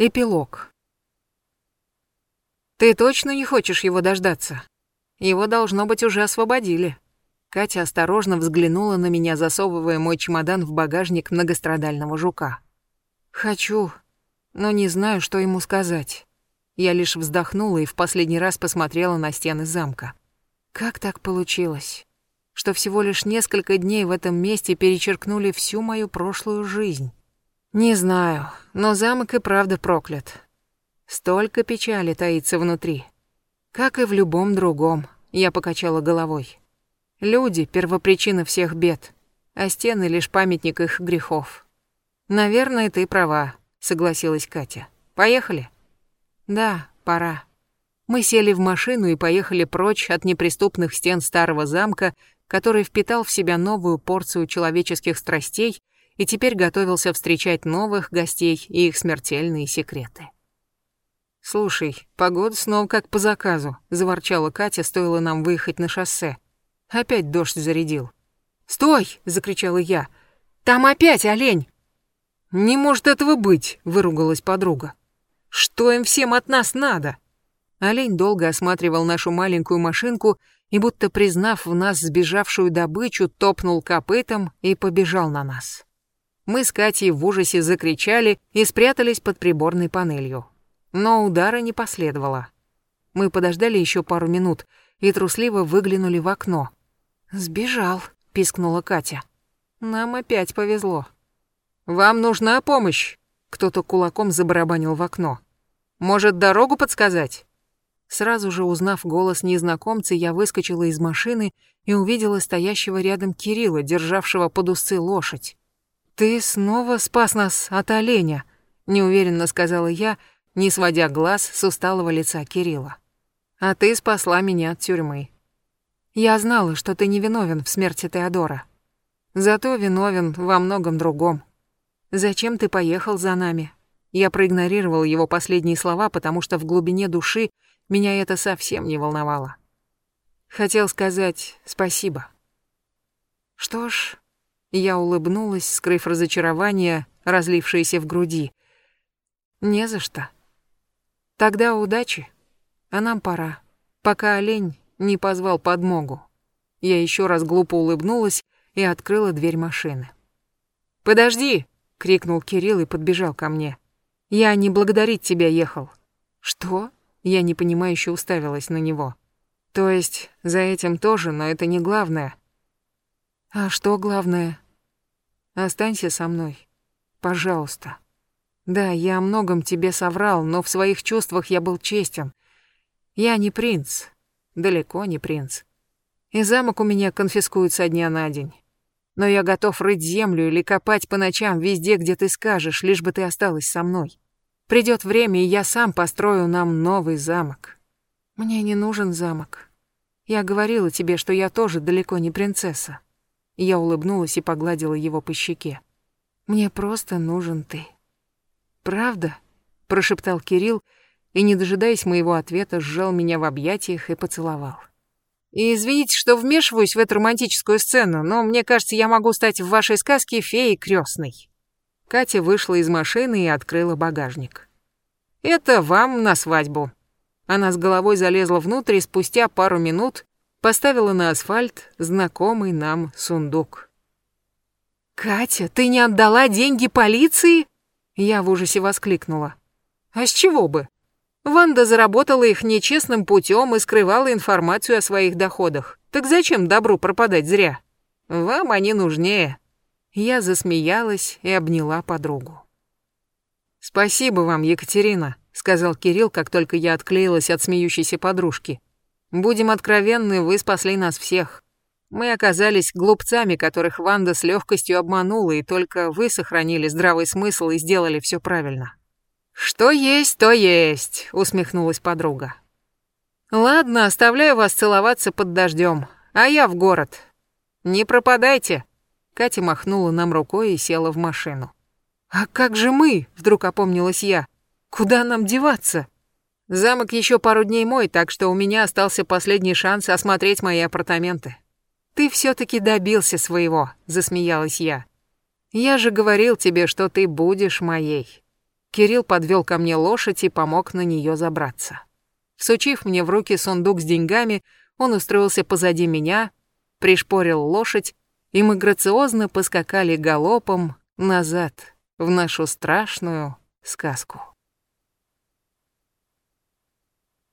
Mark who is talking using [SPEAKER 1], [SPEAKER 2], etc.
[SPEAKER 1] Эпилог. Ты точно не хочешь его дождаться? Его, должно быть, уже освободили. Катя осторожно взглянула на меня, засовывая мой чемодан в багажник многострадального жука. Хочу, но не знаю, что ему сказать. Я лишь вздохнула и в последний раз посмотрела на стены замка. Как так получилось, что всего лишь несколько дней в этом месте перечеркнули всю мою прошлую жизнь? Не знаю, но замок и правда проклят. Столько печали таится внутри. Как и в любом другом, я покачала головой. Люди — первопричина всех бед, а стены — лишь памятник их грехов. Наверное, ты права, согласилась Катя. Поехали? Да, пора. Мы сели в машину и поехали прочь от неприступных стен старого замка, который впитал в себя новую порцию человеческих страстей и теперь готовился встречать новых гостей и их смертельные секреты. «Слушай, погода снова как по заказу», — заворчала Катя, стоило нам выехать на шоссе. Опять дождь зарядил. «Стой!» — закричала я. «Там опять олень!» «Не может этого быть!» — выругалась подруга. «Что им всем от нас надо?» Олень долго осматривал нашу маленькую машинку и, будто признав в нас сбежавшую добычу, топнул копытом и побежал на нас. Мы с Катей в ужасе закричали и спрятались под приборной панелью. Но удара не последовало. Мы подождали еще пару минут и трусливо выглянули в окно. «Сбежал», — пискнула Катя. «Нам опять повезло». «Вам нужна помощь?» Кто-то кулаком забарабанил в окно. «Может, дорогу подсказать?» Сразу же узнав голос незнакомца, я выскочила из машины и увидела стоящего рядом Кирилла, державшего под усы лошадь. «Ты снова спас нас от оленя», — неуверенно сказала я, не сводя глаз с усталого лица Кирилла. «А ты спасла меня от тюрьмы. Я знала, что ты не виновен в смерти Теодора. Зато виновен во многом другом. Зачем ты поехал за нами?» Я проигнорировал его последние слова, потому что в глубине души меня это совсем не волновало. Хотел сказать спасибо. Что ж, я улыбнулась, скрыв разочарование, разлившееся в груди. «Не за что. Тогда удачи. А нам пора, пока олень не позвал подмогу». Я еще раз глупо улыбнулась и открыла дверь машины. «Подожди!» — крикнул Кирилл и подбежал ко мне. «Я не благодарить тебя ехал». «Что?» — я непонимающе уставилась на него. «То есть за этим тоже, но это не главное. А что главное? Останься со мной. Пожалуйста. Да, я о многом тебе соврал, но в своих чувствах я был честен. Я не принц. Далеко не принц. И замок у меня конфискуют со дня на день. Но я готов рыть землю или копать по ночам везде, где ты скажешь, лишь бы ты осталась со мной. Придет время, и я сам построю нам новый замок. Мне не нужен замок. Я говорила тебе, что я тоже далеко не принцесса. Я улыбнулась и погладила его по щеке. «Мне просто нужен ты». «Правда?» — прошептал Кирилл, и, не дожидаясь моего ответа, сжал меня в объятиях и поцеловал. И извините, что вмешиваюсь в эту романтическую сцену, но мне кажется, я могу стать в вашей сказке феей крестной. Катя вышла из машины и открыла багажник. Это вам на свадьбу. Она с головой залезла внутрь и спустя пару минут поставила на асфальт знакомый нам сундук. «Катя, ты не отдала деньги полиции?» Я в ужасе воскликнула. «А с чего бы? Ванда заработала их нечестным путем и скрывала информацию о своих доходах. Так зачем добру пропадать зря? Вам они нужнее». Я засмеялась и обняла подругу. «Спасибо вам, Екатерина», — сказал Кирилл, как только я отклеилась от смеющейся подружки. Будем откровенны, вы спасли нас всех. Мы оказались глупцами, которых Ванда с легкостью обманула, и только вы сохранили здравый смысл и сделали все правильно. Что есть, то есть, усмехнулась подруга. Ладно, оставляю вас целоваться под дождем, а я в город. Не пропадайте. Катя махнула нам рукой и села в машину. А как же мы? Вдруг опомнилась я. Куда нам деваться? Замок еще пару дней мой, так что у меня остался последний шанс осмотреть мои апартаменты. Ты все-таки добился своего, засмеялась я. Я же говорил тебе, что ты будешь моей. Кирилл подвел ко мне лошадь и помог на нее забраться. Всучив мне в руки сундук с деньгами, он устроился позади меня, пришпорил лошадь, и мы грациозно поскакали галопом назад в нашу страшную сказку.